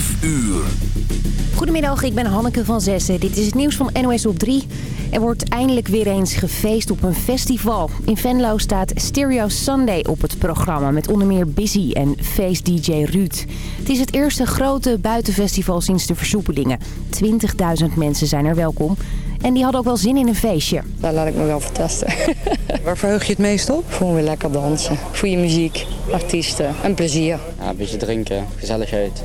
5 uur. Goedemiddag, ik ben Hanneke van Zessen. Dit is het nieuws van NOS op 3. Er wordt eindelijk weer eens gefeest op een festival. In Venlo staat Stereo Sunday op het programma... met onder meer Busy en feest-dj Ruud. Het is het eerste grote buitenfestival sinds de versoepelingen. 20.000 mensen zijn er welkom. En die hadden ook wel zin in een feestje. Daar laat ik me wel vertesten. Waar verheug je het meest op? Gewoon weer lekker dansen. Goede muziek, artiesten en plezier. Ja, een beetje drinken, gezelligheid.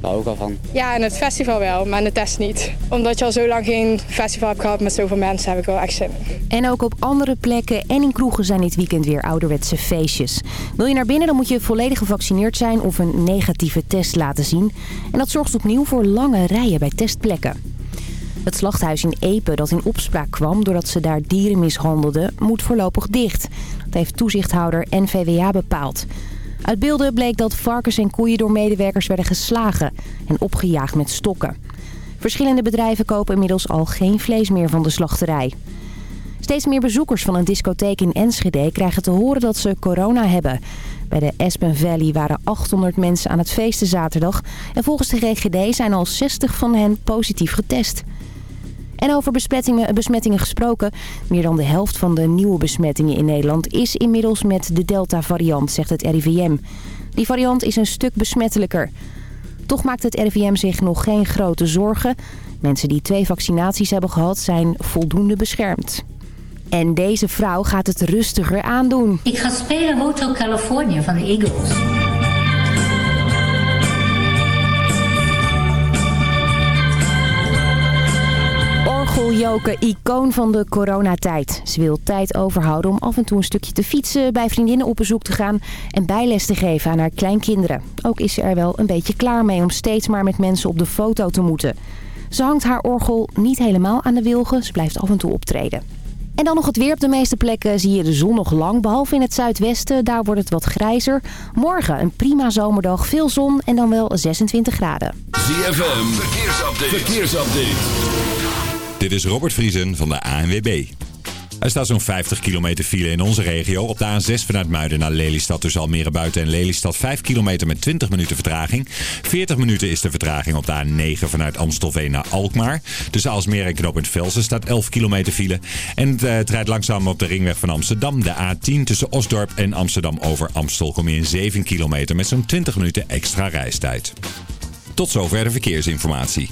Daar hou ik al van. Ja, en het festival wel, maar de test niet. Omdat je al zo lang geen festival hebt gehad met zoveel mensen, heb ik wel echt zin in. En ook op andere plekken en in kroegen zijn dit weekend weer ouderwetse feestjes. Wil je naar binnen, dan moet je volledig gevaccineerd zijn of een negatieve test laten zien. En dat zorgt opnieuw voor lange rijen bij testplekken. Het slachthuis in Epe dat in opspraak kwam doordat ze daar dieren mishandelden, moet voorlopig dicht. Dat heeft toezichthouder NVWA bepaald. Uit beelden bleek dat varkens en koeien door medewerkers werden geslagen en opgejaagd met stokken. Verschillende bedrijven kopen inmiddels al geen vlees meer van de slachterij. Steeds meer bezoekers van een discotheek in Enschede krijgen te horen dat ze corona hebben. Bij de Aspen Valley waren 800 mensen aan het feesten zaterdag. En volgens de GGD zijn al 60 van hen positief getest. En over besmettingen, besmettingen gesproken. Meer dan de helft van de nieuwe besmettingen in Nederland is inmiddels met de Delta-variant, zegt het RIVM. Die variant is een stuk besmettelijker. Toch maakt het RIVM zich nog geen grote zorgen. Mensen die twee vaccinaties hebben gehad zijn voldoende beschermd. En deze vrouw gaat het rustiger aandoen. Ik ga spelen Hotel California van de Eagles. Orgeljoke, icoon van de coronatijd. Ze wil tijd overhouden om af en toe een stukje te fietsen, bij vriendinnen op bezoek te gaan en bijles te geven aan haar kleinkinderen. Ook is ze er wel een beetje klaar mee om steeds maar met mensen op de foto te moeten. Ze hangt haar orgel niet helemaal aan de wilgen, ze blijft af en toe optreden. En dan nog het weer. Op de meeste plekken zie je de zon nog lang, behalve in het zuidwesten. Daar wordt het wat grijzer. Morgen een prima zomerdag, veel zon en dan wel 26 graden. ZFM, verkeersupdate. verkeersupdate. Dit is Robert Vriesen van de ANWB. Er staat zo'n 50 kilometer file in onze regio. Op de A6 vanuit Muiden naar Lelystad tussen Almere Buiten en Lelystad. 5 kilometer met 20 minuten vertraging. 40 minuten is de vertraging op de A9 vanuit Amstelveen naar Alkmaar. Tussen Alsmeer en Knooppunt Velsen staat 11 kilometer file. En het, het rijdt langzaam op de ringweg van Amsterdam. De A10 tussen Osdorp en Amsterdam over Amstel kom je in 7 kilometer met zo'n 20 minuten extra reistijd. Tot zover de verkeersinformatie.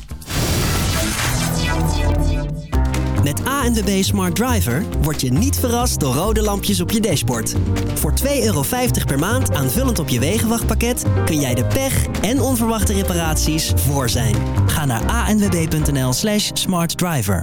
Met ANWB Smart Driver word je niet verrast door rode lampjes op je dashboard. Voor 2,50 euro per maand aanvullend op je wegenwachtpakket kun jij de pech en onverwachte reparaties voor zijn. Ga naar anwb.nl slash smartdriver.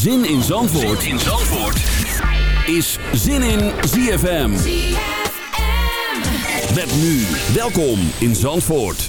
Zin in Zandvoort, zin in Zandvoort. is Zin in ZFM. Met nu, welkom in Zandvoort.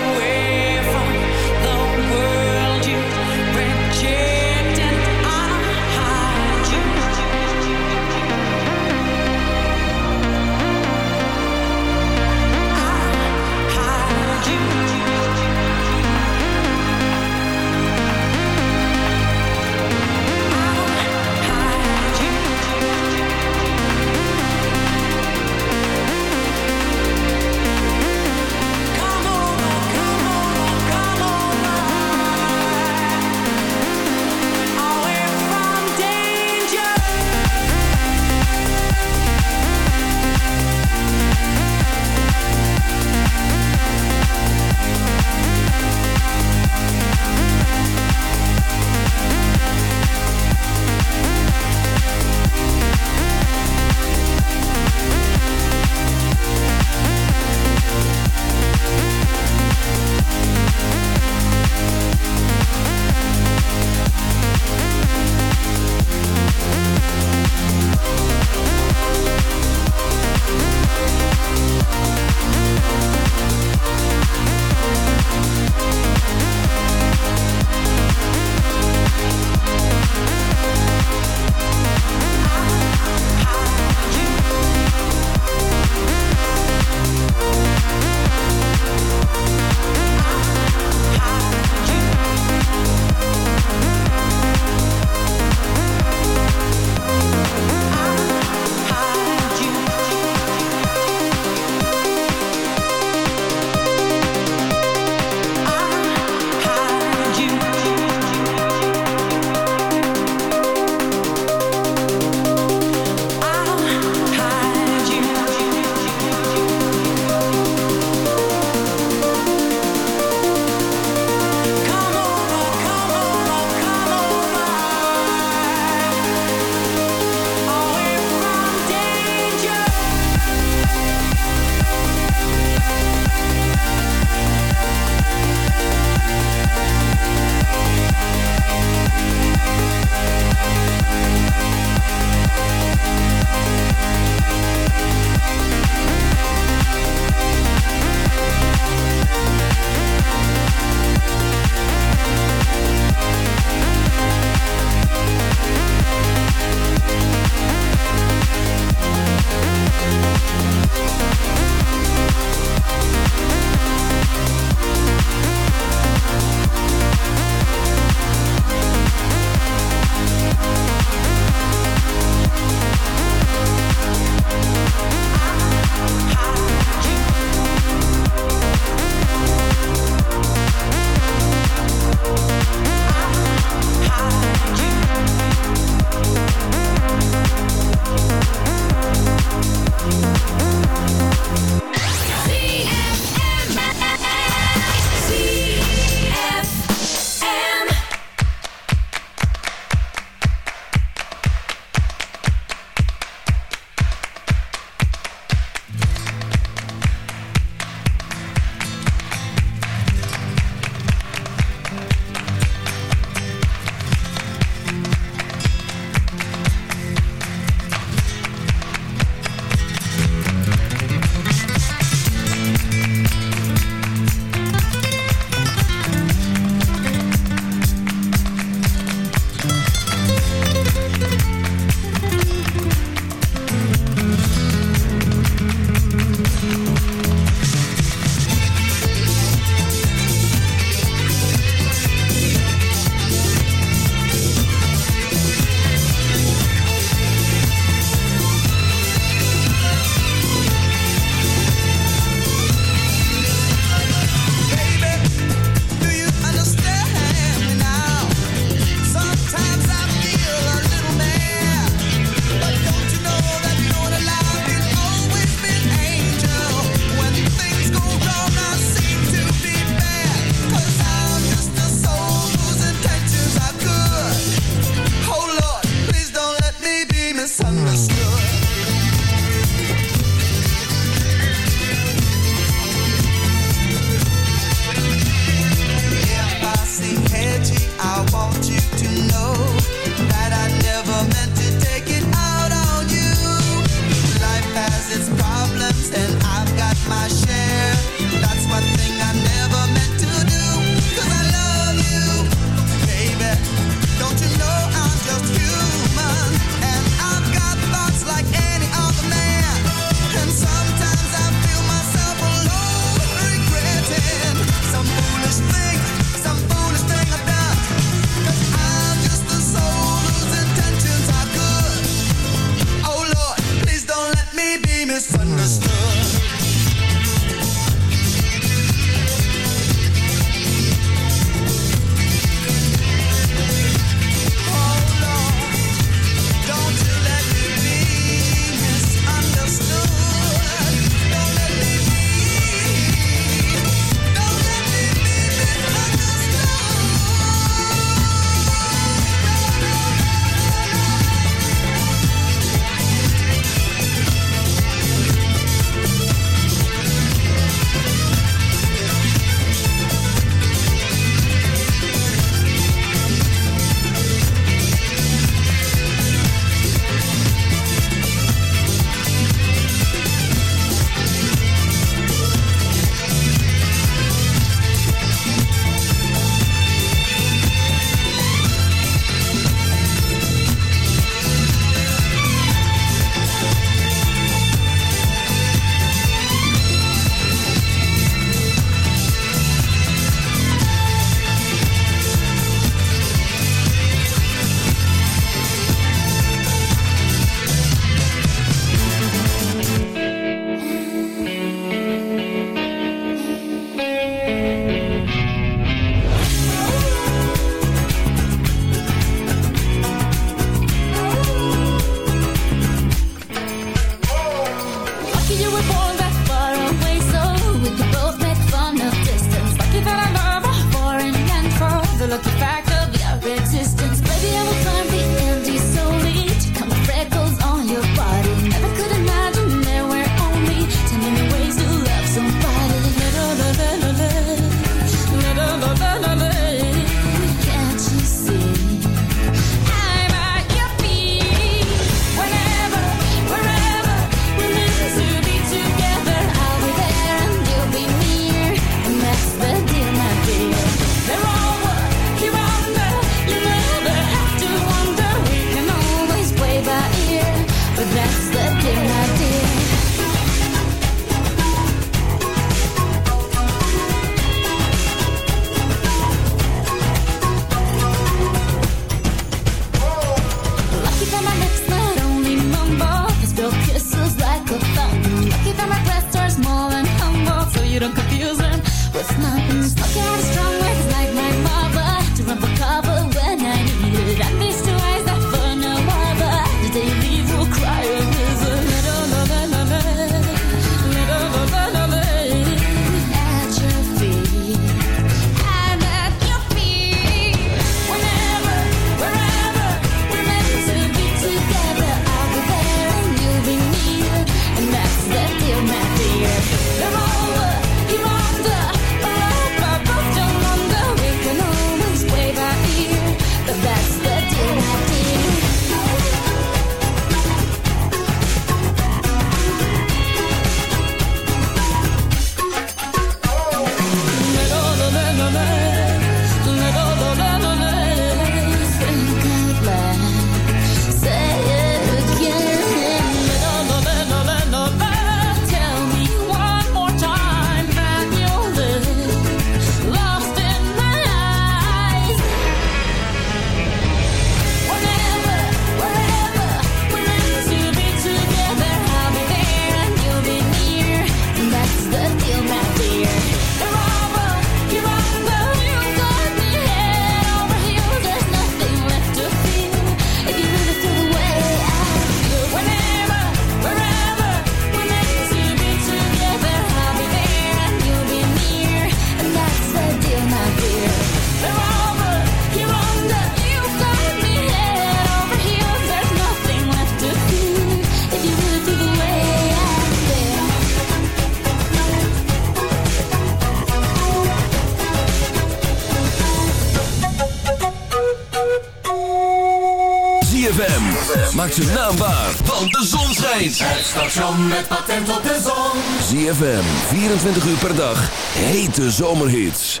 naambaar, want de zon schijnt. Het station met patent op de zon. ZFM, 24 uur per dag, hete zomerhits.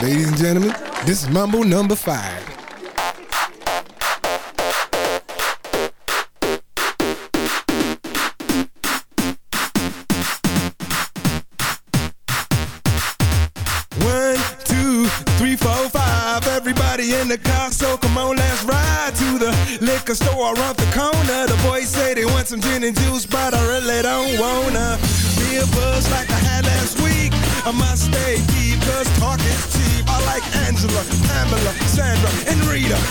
Ladies and gentlemen, this is Mambo number 5.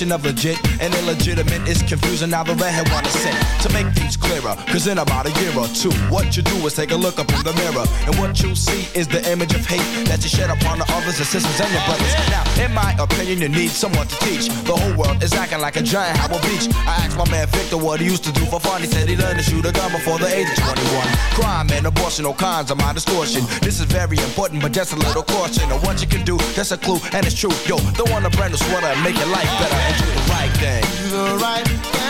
definition of legit and illegitimate is confusing. And the redhead wanna say to make things clearer, cause in about a year or two, what you do is take a look up in the mirror, and what you see is the image of hate that you shed upon the others, your sisters, and your brothers. Now, in my opinion, you need someone to teach. The whole world is acting like a giant Howard Beach. I asked my man Victor what he used to do for fun. He said he learned to shoot a gun before the age of 21. Crime and abortion, all kinds of my distortion. This is very important, but just a little caution. And what you can do, that's a clue, and it's true. Yo, throw on a brand new sweater and make your life better and do the right thing. Do the right thing.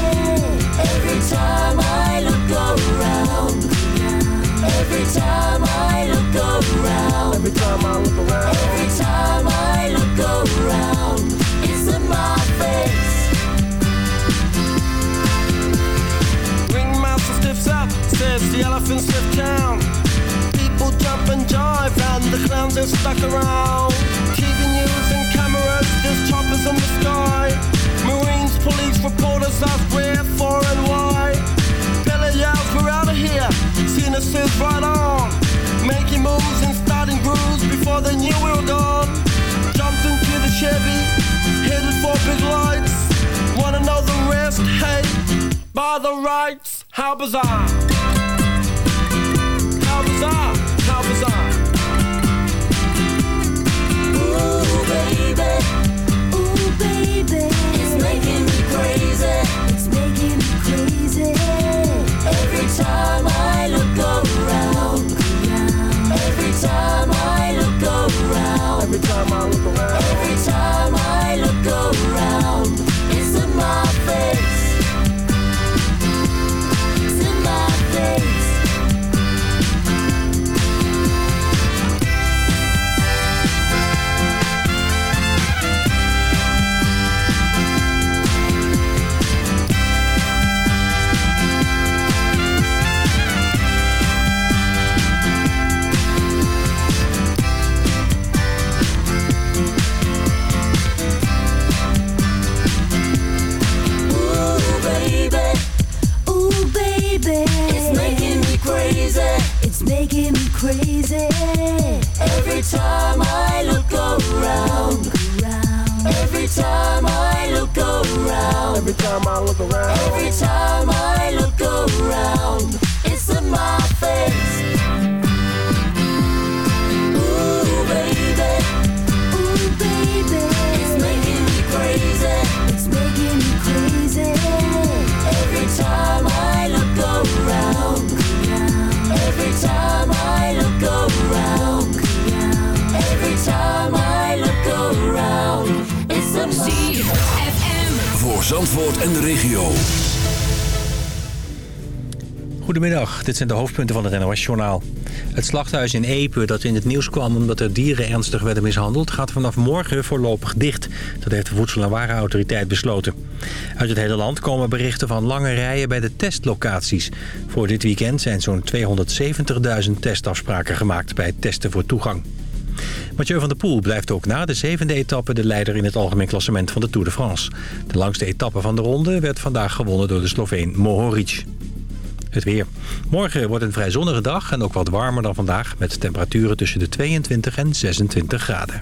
Every time I look around. Every time I look around. Every time I look around. Every time I look around. It's in my face. Ringmaster stiffs up, says the elephants lift town. People jump and jive, and the clowns are stuck around. TV news and cameras, there's choppers in the sky. Police, reporters ask where, for, and why. Pele yells, we're out of here. Zina says, right on. Making moves and starting grooves before they knew we were gone. Jumped into the Chevy, headed for big lights. Wanna know the rest? Hey, by the rights. How bizarre, how bizarre. De hoofdpunten van het NOS-journaal. Het slachthuis in Epe dat in het nieuws kwam omdat er dieren ernstig werden mishandeld... gaat vanaf morgen voorlopig dicht. Dat heeft de Voedsel- en Warenautoriteit besloten. Uit het hele land komen berichten van lange rijen bij de testlocaties. Voor dit weekend zijn zo'n 270.000 testafspraken gemaakt bij testen voor toegang. Mathieu van der Poel blijft ook na de zevende etappe de leider in het algemeen klassement van de Tour de France. De langste etappe van de ronde werd vandaag gewonnen door de Sloveen Mohoric. Het weer. Morgen wordt een vrij zonnige dag en ook wat warmer dan vandaag... met temperaturen tussen de 22 en 26 graden.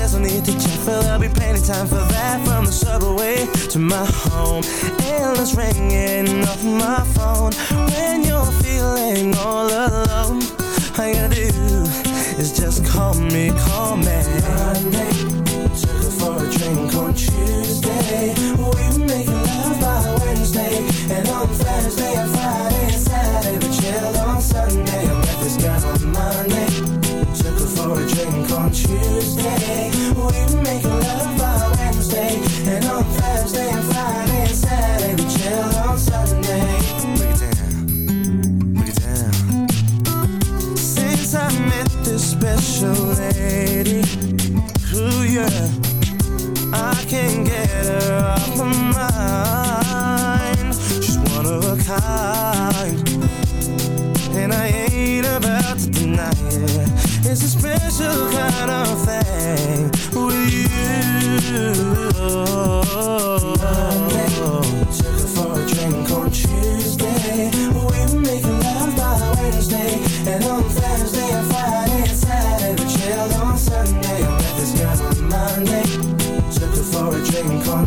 there's no need to check, but there'll be plenty time for that From the subway to my home. Endless ringing off my phone. When you're feeling all alone All you gotta do is just call me, call me. Monday, took her for a drink on Tuesday. We were making love by Wednesday And on Thursday and Friday and Saturday We chilled on Sunday. I met this girl on Monday for a drink on Tuesday. We make love by Wednesday And on Thursday and Friday and Saturday. We chilled on Sunday. Break it down, break it down. Since I met this special lady Ooh yeah I can't get her off my mind She's one of a kind And I ain't about to deny it it's a special kind of thing with you. Monday, for a drink on Tuesday. We were making love by Wednesday. And on Thursday and Friday and Saturday, we on Sunday. On Monday. For a drink on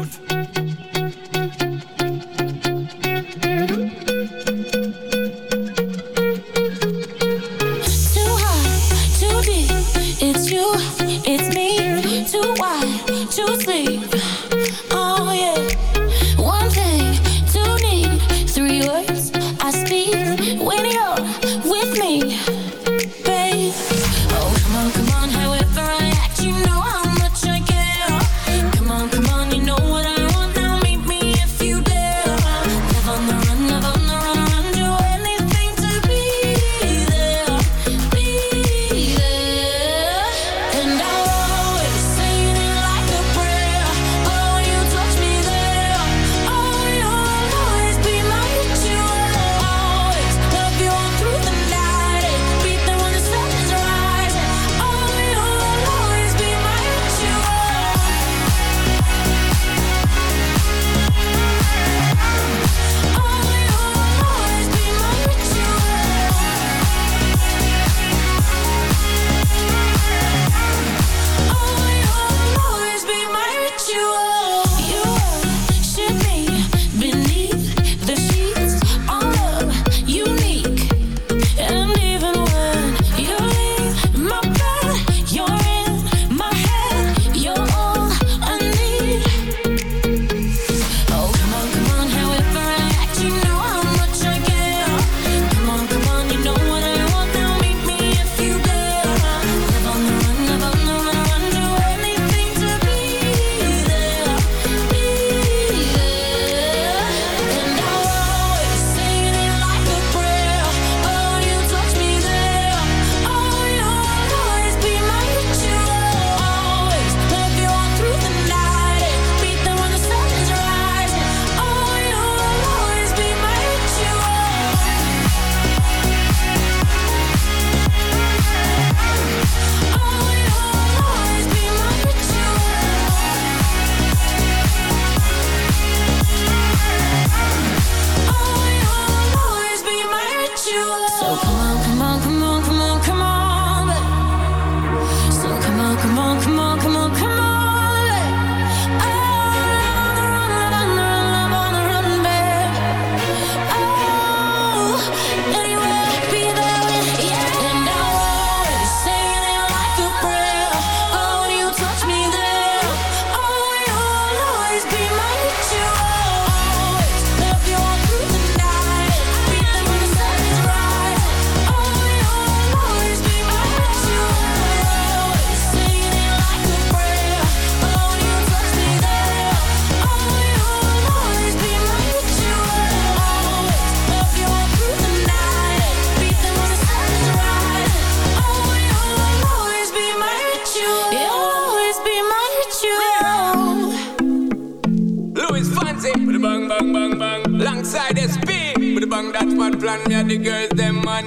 know fancy. With the bang, bang, bang, bang. Alongside SP. With the bang, that's my plan. Me and the girls, them man.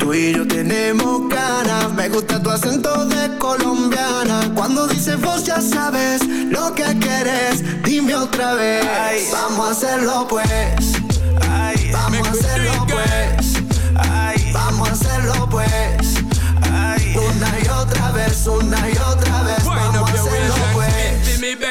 Tú y yo tenemos ganas, me gusta tu acento de colombiana. Cuando dices vos ya sabes lo que querés, dime otra vez. Ay. Vamos a hacerlo pues. Ay. Vamos a hacerlo pues. Ay. Vamos a hacerlo pues. Una y otra vez, una y otra vez.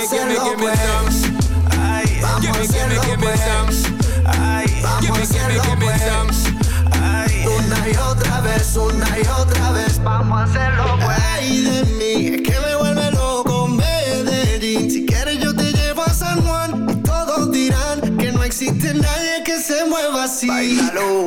me, give me, give me some. Ay, give me, give me, give me some. Ay, give me, give una y otra vez, una y otra vez, vamos a hacerlo pues. Ay, de mí, es que me vuelve loco Medellín. Si quieres yo te llevo a San Juan y todos dirán que no existe nadie que se mueva así. Bailalo.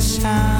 sound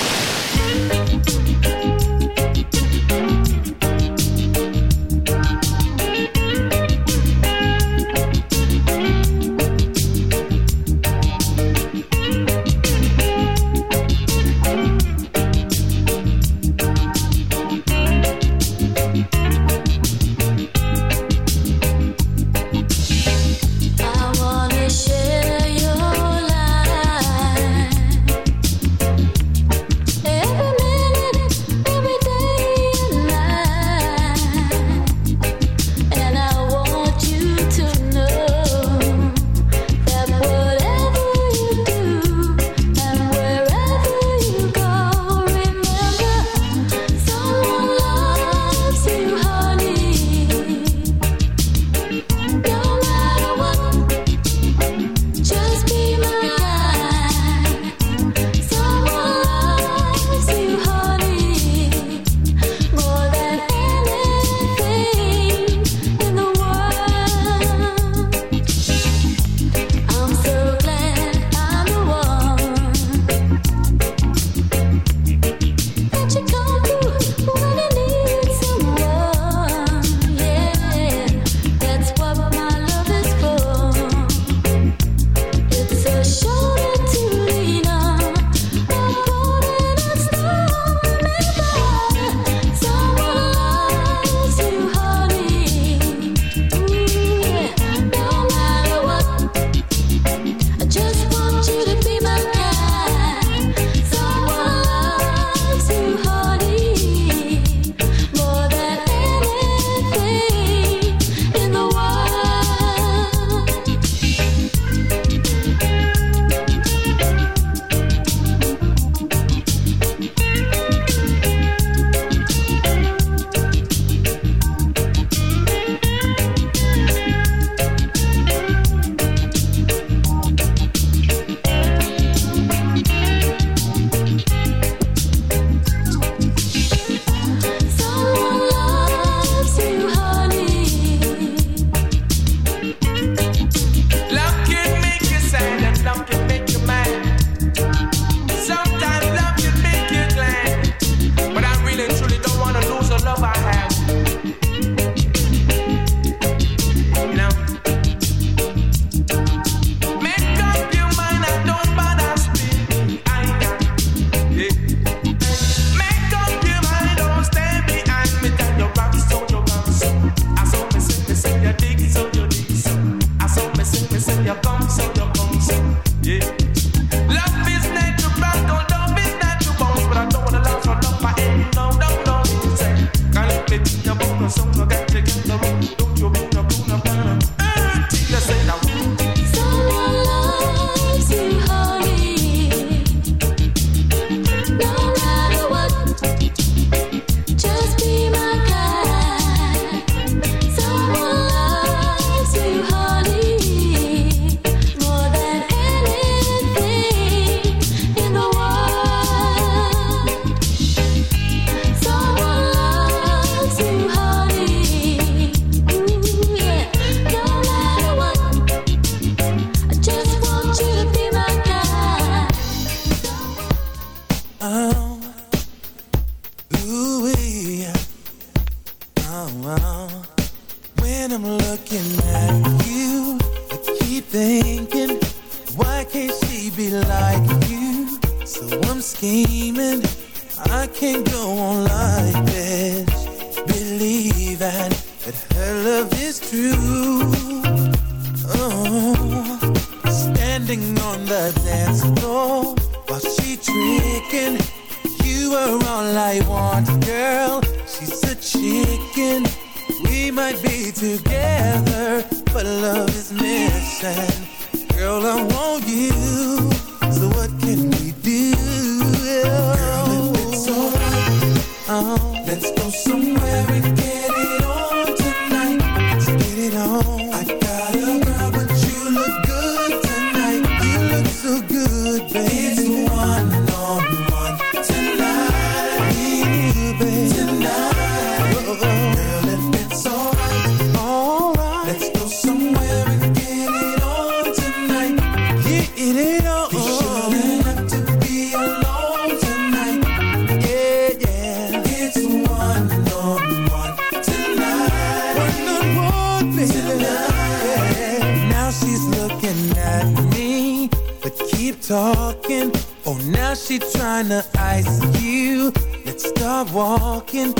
Now she's looking at me But keep talking. Oh, now she trying to ice you. Let's stop walking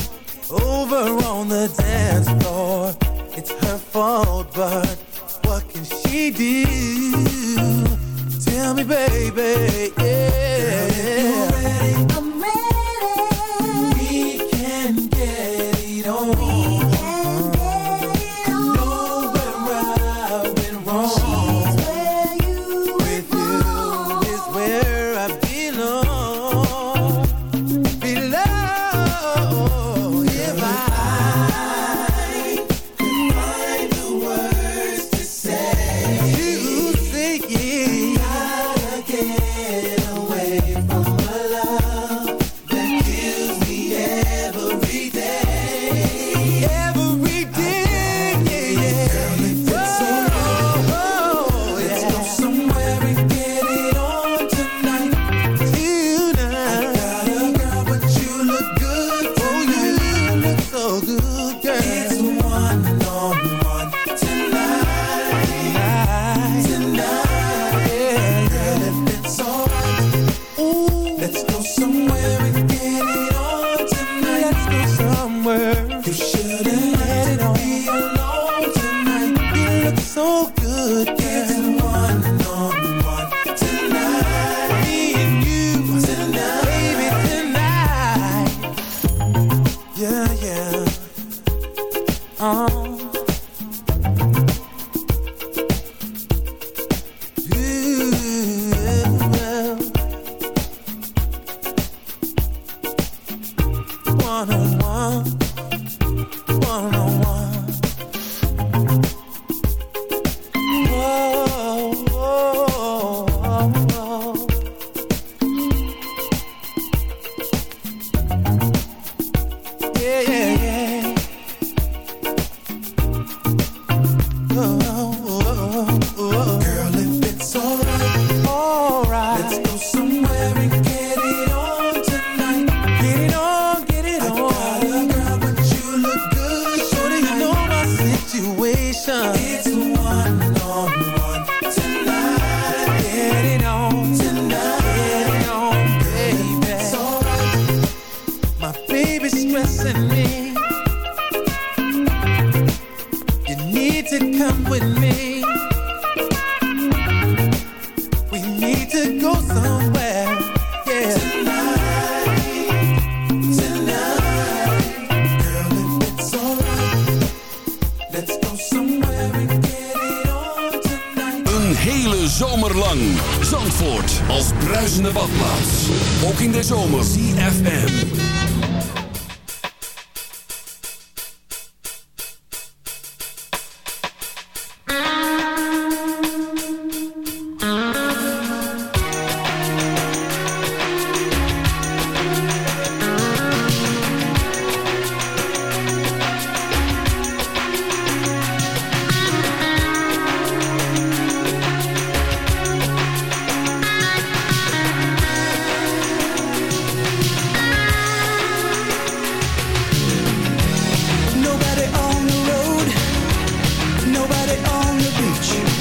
Over on the dance floor. It's her fault, but What can she do? Tell me, baby, yeah. Girl, one-on-one on the beach.